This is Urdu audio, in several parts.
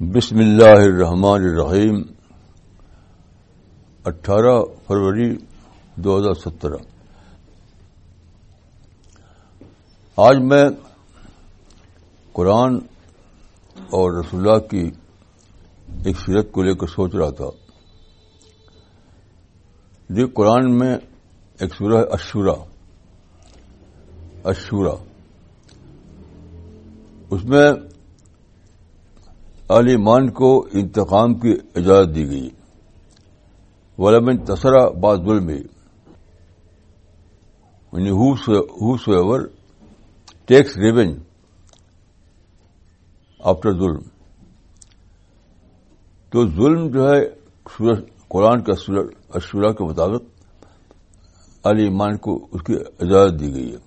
بسم اللہ الرحمن الرحیم، اٹھارہ فروری دو ہزار سترہ۔ آج میں قرآن اور رسول اللہ کی ایک سیرت کو لے کر سوچ رہا تھا۔ یہ قرآن میں ایک سورہ ہے اشورا اشورا اس میں اہل ایمان کو انتقام کی اجازت دی گئی۔ ولمن تسرا بعض ظلم یعنی ایور ٹیکس ریونج آفٹر ظلم۔ تو ظلم جو ہے قرآن کا اشورا کے مطابق علی ایمان کو اس کی اجازت دی گئی ہے۔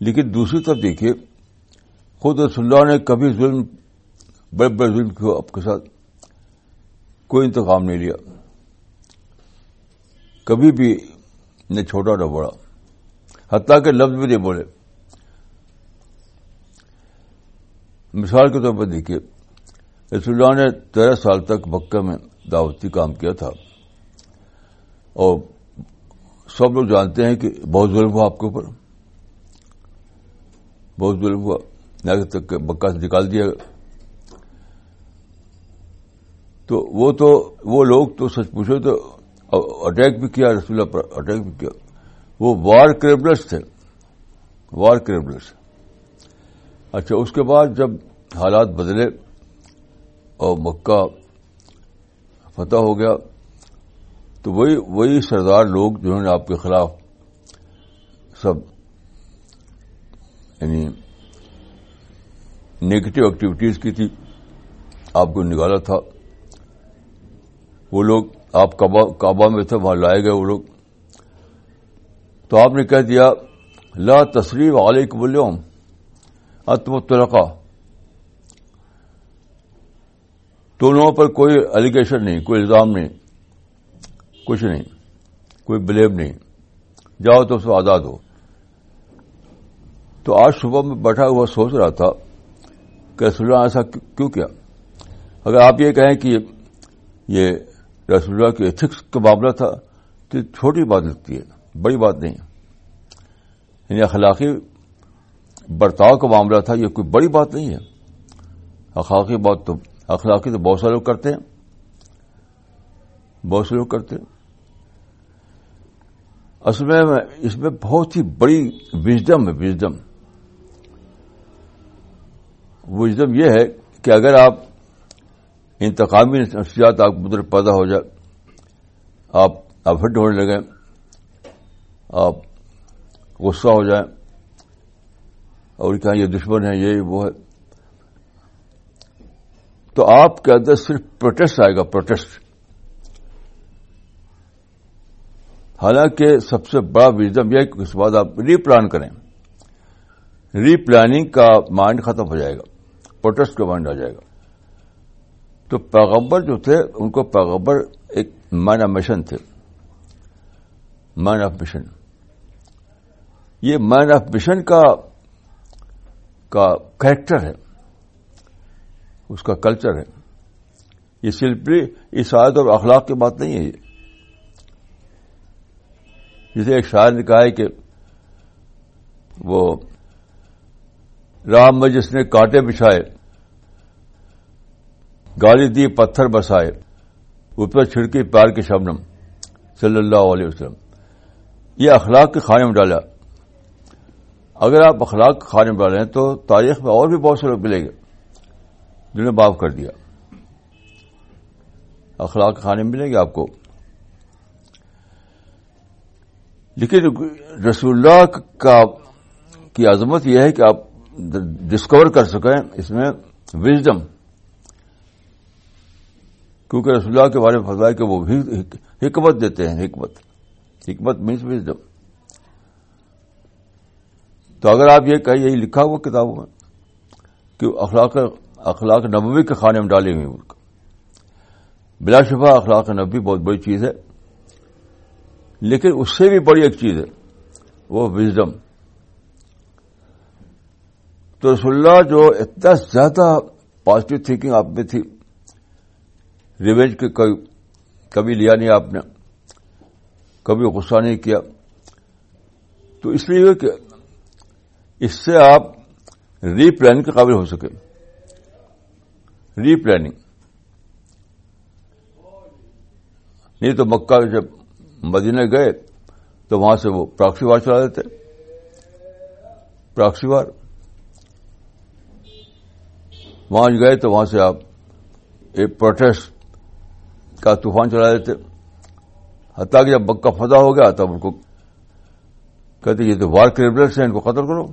لیکن دوسری طرف دیکھیے، خود رسول اللہ نے کبھی ظلم بڑے بڑے ظلم کو آپ کے ساتھ کوئی انتقام نہیں لیا۔ کبھی بھی نہ چھوٹا نہ بڑا۔ حتیٰ کہ لفظ بھی نہیں بولے۔ مثال کے طور پر دیکھیے، رسول اللہ نے تیرہ سال تک مکہ میں دعوتی کام کیا تھا۔ اور سب لوگ جانتے ہیں کہ بہت ظلم ہوا آپ کے اوپر۔ بہت ظلم ہوا۔ تک مکہ سے نکال دیا۔ تو وہ تو، وہ لوگ تو سچ پوچھو تو اٹیک بھی کیا، رسول اللہ پر اٹیک بھی کیا۔ وہ وار کریبلس تھے۔ وار کریبلس اچھا اس کے بعد جب حالات بدلے اور مکہ فتح ہو گیا، تو وہی وہی سردار لوگ جنہوں نے آپ کے خلاف سب یعنی نیگیٹو ایکٹیویٹیز کی تھی۔ آپ کو نکالا تھا۔ وہ لوگ آپ کعبہ میں تھے، وہاں لائے گئے وہ لوگ۔ تو آپ نے کہہ دیا، لا تصریف علیک بولم اتم تلقا دونوں پر کوئی ایلیگیشن نہیں، کوئی الزام نہیں، کچھ نہیں، کوئی بلیم نہیں۔ جاؤ تو اس کو آزاد ہو۔ تو آج صبح میں بیٹھا ہوا سوچ رہا تھا کہ رسول اللہ ایسا کیوں کیا؟ اگر آپ یہ کہیں کہ یہ رسول اللہ کے ایتھکس کا معاملہ تھا تو چھوٹی بات لگتی ہے، بڑی بات نہیں یعنی اخلاقی برتاؤ کا معاملہ تھا، یہ کوئی بڑی بات نہیں ہے۔ اخلاقی بات تو اخلاقی تو بہت سارے لوگ کرتے ہیں۔ بہت سے لوگ کرتے ہیں۔ اصل میں اس میں بہت ہی بڑی وزڈم ہے، وزڈم۔ وزڈم یہ ہے کہ اگر آپ انتقامی نفسیات آپ مدر پیدا ہو جائے، آپ افڈ ہونے لگے آپ غصہ ہو جائیں، اور کہیں یہ دشمن ہے یہ وہ ہے۔ تو آپ کے اندر صرف پروٹیسٹ آئے گا، پروٹیسٹ۔ حالانکہ سب سے بڑا وزڈم یہ کہ اس بعد آپ ری پلان کریں۔ ری پلاننگ کا مائنڈ ختم ہو جائے گا، پروٹیسٹ کا مائنڈ آ جائے گا۔ تو پیغبر جو تھے، ان کو پیغبر ایک مین آف مشن تھے۔ مین آف مشن یہ مین آف مشن کا کریکٹر ہے۔ اس کا کلچر ہے۔ یہ سمپلی اس آیت اور اخلاق کی بات نہیں ہے۔ یہ جسے ایک شاعر نے کہا ہے کہ وہ، رام میں جس نے کانٹے بچھائے گالی دی، پتھر برسائے اوپر چھڑکی پیار کے شبنم، صلی اللہ علیہ وسلم۔ یہ اخلاق کے کھانے میں ڈالا۔ اگر آپ اخلاق کے کھانے میں ڈالیں تو تاریخ میں اور بھی بہت سے لوگ ملیں گے۔ جنہوں نے معاف کر دیا۔ اخلاق کھانے میں ملیں گے آپ کو۔ لیکن رسول اللہ کا، کی عظمت یہ ہے کہ آپ ڈسکور کر سکیں اس میں وزڈم۔ کیونکہ رسول اللہ کے بارے میں فضا کہ وہ حکمت دیتے ہیں، حکمت۔ حکمت مینس وزڈم تو اگر آپ یہ کہیں، یہی لکھا ہوا کتابوں میں کہ اخلاق اخلاق نبوی کے خانے میں ڈالے ہوئے ملک۔ بلا شبہ اخلاق نبی بہت بڑی چیز ہے، لیکن اس سے بھی بڑی ایک چیز ہے، وہ وزڈم تو رسول اللہ جو اتنا زیادہ پازیٹو تھنکنگ آپ میں تھی ریونج کے کبھی لیا نہیں آپ نے، کبھی غصہ نہیں کیا۔ تو اس لیے کہ اس سے آپ ری پلاننگ کے قابل ہو سکے۔ Replanning. نہیں تو مکہ جب مدینہ گئے تو وہاں سے وہ پراکسی وار چلا دیتے پراکسی وار۔ وہاں گئے تو وہاں سے آپ ایک پروٹیسٹ کا طوفان چلا دیتے۔ حتیٰ کہ جب مکہ فضا ہو گیا تب ان کو کہتے یہ تو وار کریبلرس ہیں، ان کو قتل کرو۔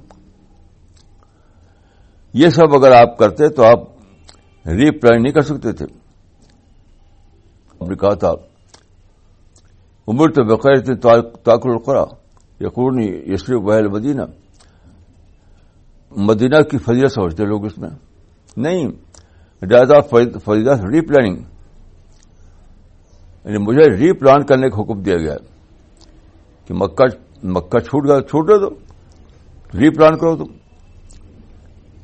یہ سب اگر آپ کرتے تو آپ ری پلان نہیں کر سکتے تھے۔ نے کہا تھا عمر تو بقیر تاکر القرا یقونی یسری وحل مدینہ مدینہ کی فضیلہ سمجھتے لوگ اس میں۔ نہیں ڈیز آف ری پلاننگ۔ یعنی مجھے ری پلان کرنے کا حکم دیا گیا کہ مکہ مکہ چھوٹ گیا چھوٹ دو ری پلان کرو تم،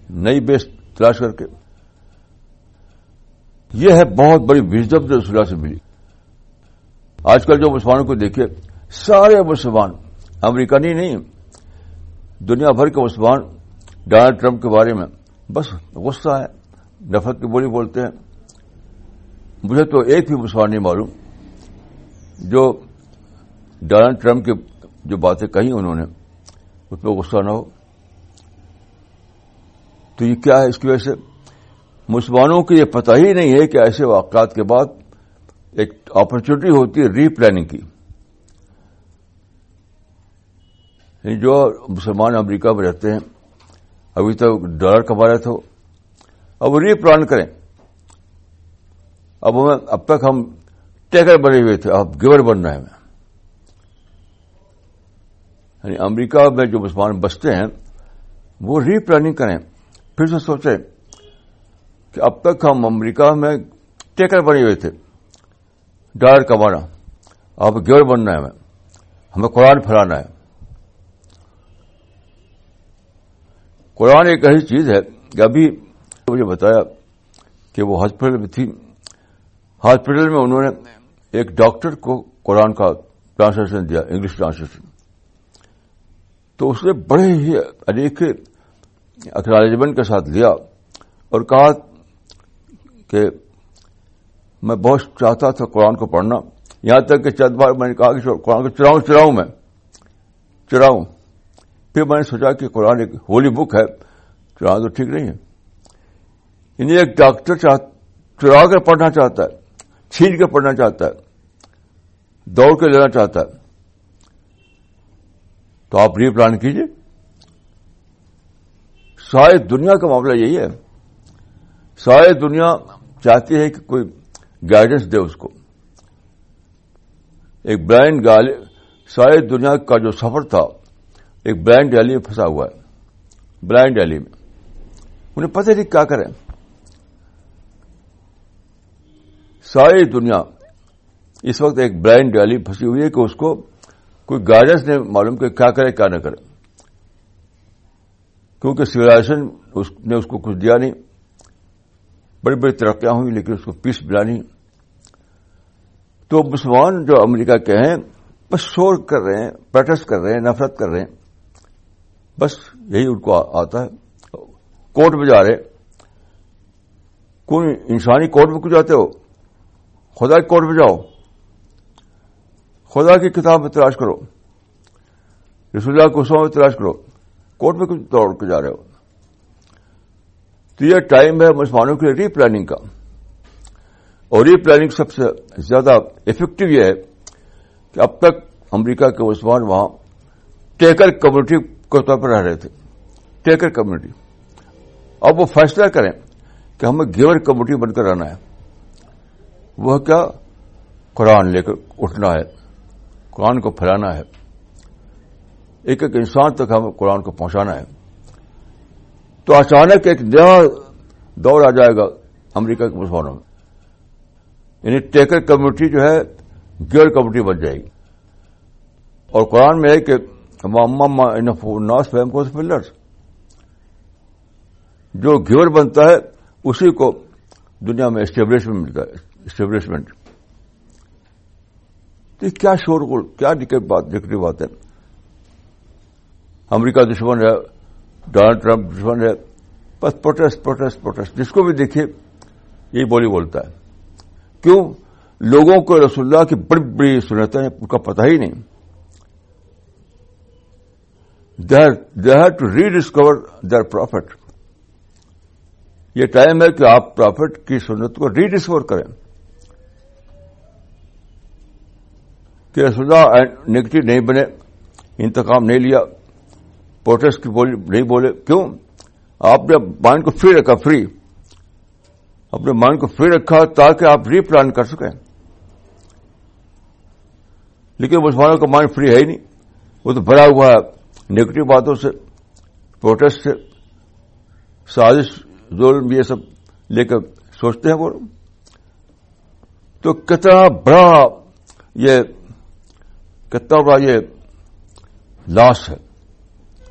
نئی بیس تلاش کر کے۔ یہ ہے بہت بڑی وزڈم جو رسول سے ملی۔ آج کل جو مسلمانوں کو دیکھیے، سارے مسلمان امریکنی نہیں، دنیا بھر کے مسلمان ڈونلڈ ٹرمپ کے بارے میں بس غصہ ہے، نفرت کی بولی بولتے ہیں۔ مجھے تو ایک بھی مسلمان نہیں معلوم۔ جو ڈونلڈ ٹرمپ کی جو باتیں کہی انہوں نے، اس پہ غصہ نہ ہو۔ تو یہ کیا ہے اس کی وجہ سے؟ مسلمانوں کو یہ پتہ ہی نہیں ہے کہ ایسے واقعات کے بعد ایک اپرچونٹی ہوتی ہے ری پلاننگ کی یعنی جو مسلمان امریکہ میں رہتے ہیں، ابھی تک ڈالر کما رہے تھے۔ اب وہ ری پلان کریں۔ اب ہمیں، اب تک ہم ٹیکر بنے ہوئے تھے اب گیور بننا ہے ہمیں یعنی امریکہ میں جو مسلمان بستے ہیں، وہ ری پلاننگ کریں۔ پھر سے سوچیں کہ اب تک ہم امریکہ میں ٹیکر بنے ہوئے تھے۔ ڈالر کمانا اب گیور بننا ہے ہمیں ہمیں قرآن پھیلانا ہے۔ قرآن ایک ایسی چیز ہے کہ ابھی مجھے بتایا کہ وہ ہاسپٹل میں تھی۔ ہاسپٹل میں انہوں نے ایک ڈاکٹر کو قرآن کا ٹرانسلیشن دیا، انگلش ٹرانسلیشن۔ تو اس نے بڑے ہی انیک اکنالجمنٹ کے ساتھ لیا اور کہا کہ میں بہت چاہتا تھا قرآن کو پڑھنا۔ یہاں تک کہ چند بار میں نے کہا کہ قرآن کو چراؤں چراؤں میں۔ چراؤں پھر میں نے سوچا کہ قرآن ایک ہولی بک ہے چراؤں تو ٹھیک نہیں ہے۔ انہیں ایک ڈاکٹر چرا کر پڑھنا چاہتا ہے۔ چھین کے پڑھنا چاہتا ہے، دوڑ کے لینا چاہتا ہے۔ تو آپ ری پلان کیجیے ساری دنیا کا معاملہ یہی ہے۔ ساری دنیا چاہتی ہے کہ کوئی گائیڈنس دے اس کو۔ ایک بلائنڈ گال ساری دنیا کا جو سفر تھا، ایک بلائنڈ ڈیلی میں پھنسا ہوا ہے۔ بلائنڈ ڈیلی میں۔ انہیں پتہ نہیں کیا کریں۔ ساری دنیا اس وقت ایک بلائنڈ ڈیلی پھنسی ہوئی ہے کہ اس کو کوئی گائیڈنس نہیں معلوم کہ کیا کرے، کیا نہ کرے۔ کیونکہ سولاشن نے اس کو کچھ دیا نہیں، بڑی بڑی ترقیاں ہوئی لیکن اس کو پیس ملا نہیں۔ تو مسلمان جو امریکہ کے ہیں، بس شور کر رہے ہیں، پروٹیسٹ کر رہے ہیں، نفرت کر رہے ہیں۔ بس یہی ان کو آتا ہے۔ کورٹ میں جا رہے کوئی انسانی کورٹ میں کیوں جاتے ہو؟ خدا کی کورٹ میں جاؤ خدا کی کتاب میں تلاش کرو. رسول اللہ کو سو میں تلاش کرو. کورٹ میں کچھ دوڑ کے جا رہے ہو. تو یہ ٹائم ہے مسلمانوں کے لیے ری پلاننگ کا. اور ری پلاننگ سب سے زیادہ افیکٹو یہ ہے کہ اب تک امریکہ کے مسلمان وہاں ٹیکر کمیونٹی کے طور پر رہ رہے تھے. Taker community. اب وہ فیصلہ کریں کہ ہمیں گیور کمیونٹی بن کر رہنا ہے. وہ کیا؟ قرآن لے کر اٹھنا ہے، قرآن کو پھیلانا ہے۔ ایک ایک انسان تک ہمیں قرآن کو پہنچانا ہے۔ تو اچانک ایک نیا دور آ جائے گا امریکہ کے مسلمانوں میں۔ یعنی ٹیکر کمیونٹی جو ہے، گیئر کمیونٹی بن جائے گی۔ اور قرآن میں ہے کہ ناس فہم کو فلرس جو گیور بنتا ہے، اسی کو دنیا میں اسٹیبلشمنٹ ملتا ہے۔ اسٹیبلشمنٹ تو کیا شور کیا نگیٹو بات ہے؟ امریکہ دشمن ہے، ڈونلڈ ٹرمپ دشمن ہے، بس پروٹیسٹ پروٹیسٹ پروٹیسٹ۔ جس کو بھی دیکھیے، یہی بولی بولتا ہے۔ کیوں؟ لوگوں کو رسول اللہ کی بڑی بڑی سنتیں ان کا پتہ ہی نہیں۔ They have to rediscover their prophet یہ ٹائم ہے کہ آپ پروفٹ کی سنت کو ری ڈسکور کریں۔ کہ رسول اللہ نگیٹو نہیں بنے، انتقام نہیں لیا، پروٹیسٹ کی بولی نہیں بولے، کیوں؟ آپ نے مائنڈ کو فری رکھا، فری۔ اپنے مائنڈ کو فری رکھا تاکہ آپ ری پلان کر سکیں۔ لیکن مسلمانوں کا مائنڈ فری ہے ہی نہیں۔ وہ تو بھرا ہوا ہے، نگیٹو باتوں سے، پروٹیسٹ سے، سازش، ظلم، یہ سب لے کر سوچتے ہیں وہ۔ تو کتنا بڑا یہ کتنا بڑا یہ لاس ہے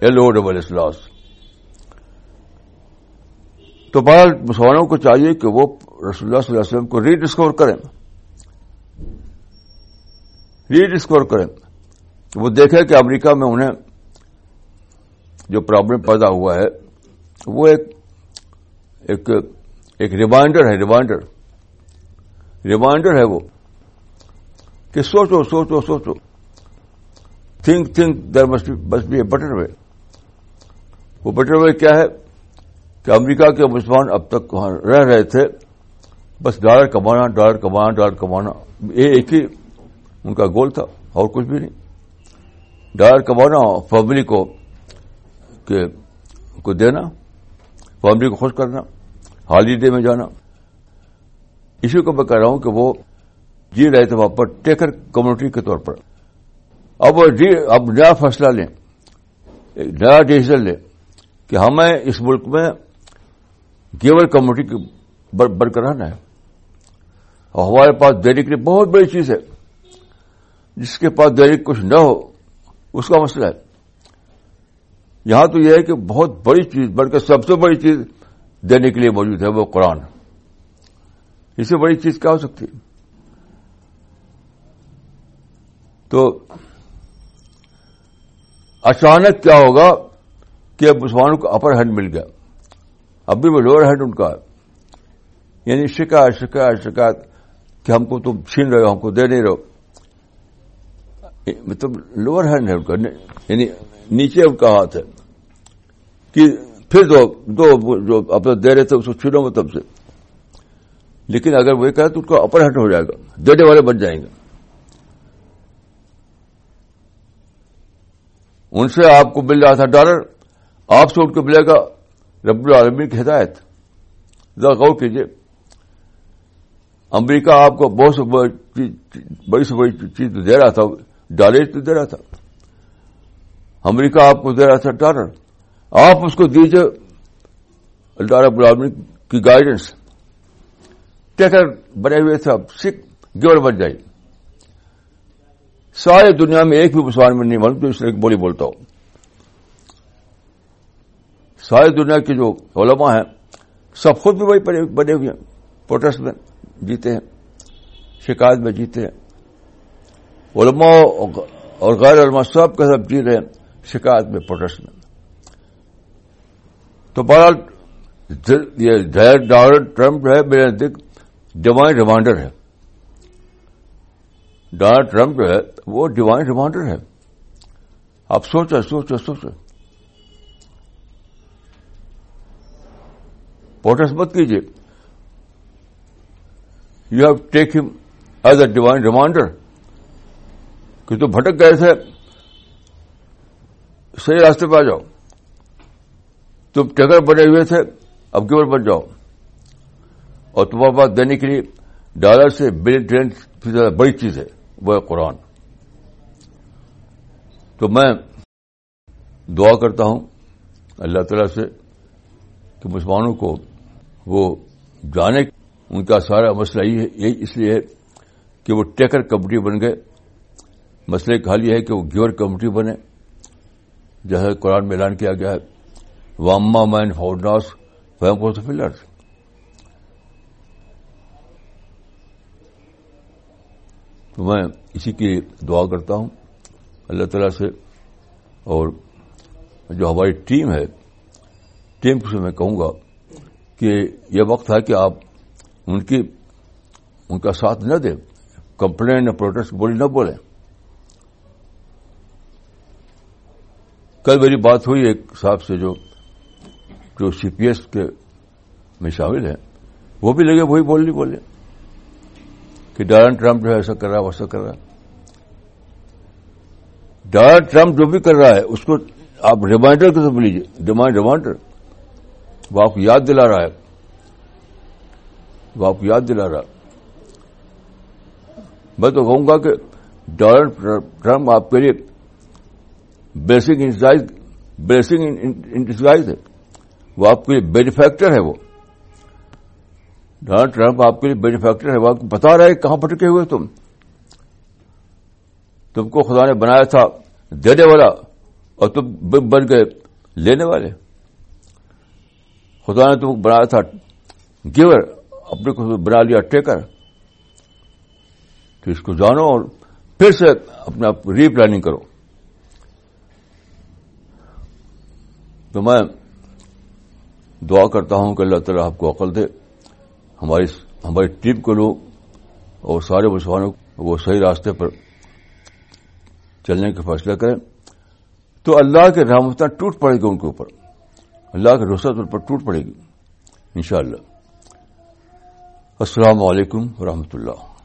L O double S loss. تو بہر مسلمانوں کو چاہیے کہ وہ رسول اللہ صلی اللہ علیہ وسلم کو ری ڈسکور کریں۔ ری ڈسکور کریں۔ وہ دیکھیں کہ امریکہ میں انہیں جو پرابلم پیدا ہوا ہے، وہ ایک ایک ایک ریمائنڈر ہے، ریمائنڈر۔ ریمائنڈر ہے وہ کہ سوچو سوچو سوچو۔ Think think there must be a better way وہ بٹر وے کیا ہے کہ امریکہ کے مسلمان اب تک وہاں رہ رہے تھے، بس ڈالر کمانا ڈالر کمانا ڈالر کمانا، یہ ایک ہی ان کا گول تھا، اور کچھ بھی نہیں۔ ڈالر کمانا فیملی کو کو دینا فیملی کو خوش کرنا ہالیڈے میں جانا۔ اسی کو میں کہہ رہا ہوں کہ وہ جی رہے تھے وہاں پر ٹیکر کمیونٹی کے طور پر۔ اب جی- اب نیا فیصلہ لیں۔ نیا ڈیسیزن لیں کہ ہمیں اس ملک میں گیور کمیونٹی برقرار ہے۔ اور ہمارے پاس دینے کے لیے بہت بڑی چیز ہے۔ جس کے پاس دینے کچھ نہ ہو، اس کا مسئلہ ہے۔ یہاں تو یہ ہے کہ بہت بڑی چیز، بلکہ سب سے بڑی چیز دینے کے لیے موجود ہے، وہ قرآن۔ اس سے بڑی چیز کیا ہو سکتی؟ تو اچانک کیا ہوگا کہ اب مسلمانوں کو اپر ہینڈ مل گیا۔ اب بھی وہ لوور ہینڈ ان کا ہے۔ یعنی شکایت شکایت شکایت کہ ہم کو تم چھین رہے ہو، ہم کو دے نہیں رہو مطلب لوور ہینڈ ہے ان کا۔ یعنی نیچے ان کا ہاتھ ہے۔ کہ پھر دو دو جو اپنا دے رہے تھے، اس کو چھینو گے تب سے۔ لیکن اگر وہ کہے تو اس کو اپر ہٹ ہو جائے گا۔ دینے والے بن جائیں گے۔ ان سے آپ کو مل رہا تھا ڈالر، آپ سے ان کو ملے گا۔ رب العالمین کی ہدایت۔ ذرا غور کیجیے امریکہ آپ کو بہت سے بڑی سے بڑی چیز دے رہا تھا، ڈالر تو دے رہا تھا۔ امریکہ آپ کو دے رہا تھا ڈالر۔ آپ اس کو دیجیے اللہ رب العالمین کی گائیڈنس ٹیکر بنے ہوئے تھے اب سکھ گیور بن جائے سارے دنیا میں ایک بھی مسلمان میں نہیں بن تو اس لیے بولی بولتا ہوں۔ ساری دنیا کے جو علماء ہیں، سب خود بھی وہی بنے ہوئے ہیں۔ پروٹیسٹ میں جیتے ہیں، شکایت میں جیتے ہیں۔ علماء اور غیر علماء سب کا سب جی رہے ہیں، شکایت میں، پروٹیسٹ میں۔ تو بہرحال یہ ڈونلڈ ٹرمپ ہے، میرے نزدیک ڈیوائن ریمانڈر ہے۔ ڈونلڈ ٹرمپ جو ہے، وہ ڈیوائن ریمانڈر ہے۔ آپ سوچیں سوچیں سوچیں پروٹیسٹ مت کیجیے یو ہیو ٹیک ہم ایز اے ڈیوائن ریمانڈر کہ تو بھٹک گئے تھے۔ صحیح راستے پہ آ جاؤ۔ تم ٹگر بنے ہوئے تھے۔ اب گیور بن جاؤ؟ اور تمہارے پاس دینے کے لیے ڈالر سے بلین ٹرین سے زیادہ بڑی چیز ہے۔ وہ قرآن۔ تو میں دعا کرتا ہوں اللہ تعالی سے کہ مسلمانوں کو وہ جانے ان کا سارا مسئلہ یہی اس لیے ہے کہ وہ ٹیکر کمیٹی بن گئے۔ مسئلے کا حال یہ ہے کہ وہ گیور کمیٹی بنے۔ جیسے قرآن میں اعلان کیا گیا ہے واما مین فاؤنڈاس فیم کو تو میں اسی کی دعا کرتا ہوں۔ اللہ تعالیٰ سے اور جو ہماری ٹیم ہے، ٹیم سے میں کہوں گا کہ یہ وقت ہے کہ آپ ان کی، ان کا ساتھ نہ دیں۔ کمپلین نہ پروٹیسٹ بولی نہ بولیں کل میری بات ہوئی ایک صاحب سے جو جو سی پی ایس کے میں شامل ہیں۔ وہ بھی لگے، وہی بول نہیں بولے۔ کہ ڈونلڈ ٹرمپ جو ہے ایسا کر رہا ویسا کر رہا ڈونلڈ ٹرمپ جو بھی کر رہا ہے، اس کو آپ ریمائنڈر کیسے بولیجیے ریمائنڈر۔ وہ آپ کو یاد دلا رہا ہے۔ وہ آپ کو یاد دلا رہا میں تو کہوں گا کہ ڈونلڈ ٹرمپ آپ کے لیے بیسنگ انٹرائز بیسنگ انٹرائز ہے۔ وہ آپ کے لیے بینیفیکٹر ہے وہ۔ ڈونلڈ ٹرمپ آپ کے لیے بینیفیکٹر ہے وہ آپ کو بتا رہا ہے کہاں پٹکے ہوئے تم۔ تم کو خدا نے بنایا تھا دینے والا اور تم بن گئے لینے والے۔ خدا نے تم بنایا تھا گیور، اپنے کو بنا لیا ٹیکر۔ تو اس کو جانو اور پھر سے اپنا ری پلاننگ کرو۔ تو میں دعا کرتا ہوں کہ اللہ تعالیٰ آپ کو عقل دے۔ ہماری ہماری ٹیم کے لوگ اور سارے مسلمانوں وہ صحیح راستے پر چلنے کا فیصلہ کریں تو اللہ کے رحمت ٹوٹ پڑے گی ان کے اوپر۔ اللہ کے رسط ان پر ٹوٹ پڑے گی، انشاءاللہ۔ السلام علیکم ورحمۃ اللہ۔